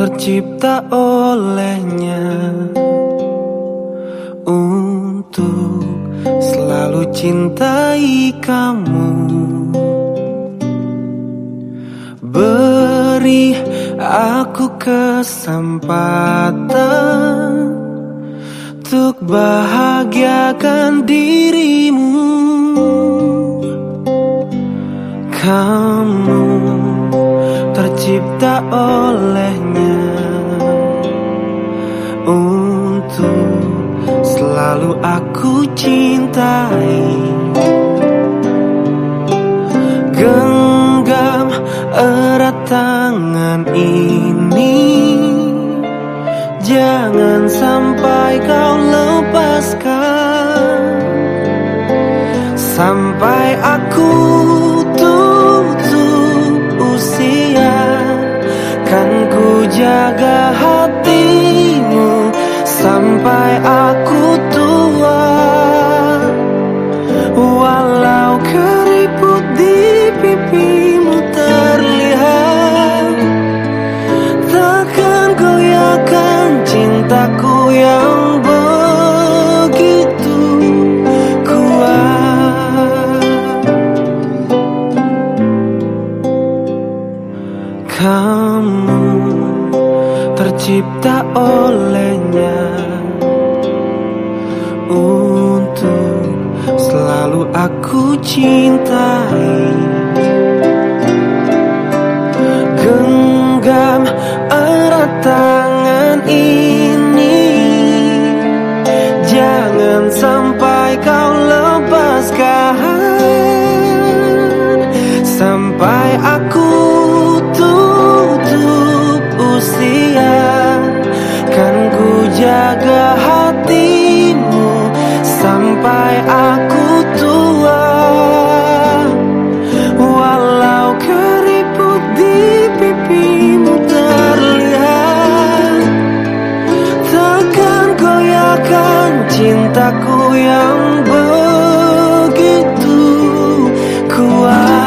tercipta olehnya untuk selalu cintai kamu. Beri aku kesempatan untuk bahagiakan dirimu. Kamu tercipta olehnya untuk selalu aku cintai. Genggam erat tangan ini, jangan sampai kau lepaskan sampai aku jaga hatimu tercipta olehnya untuk selalu aku cintai. Genggam erat tangan ini. Jangan sampai kau lepaskan. Sampai aku jaga hatimu sampai aku tua. Walau keriput di pipimu terlihat Takkan goyahkan cintaku yang begitu kuat.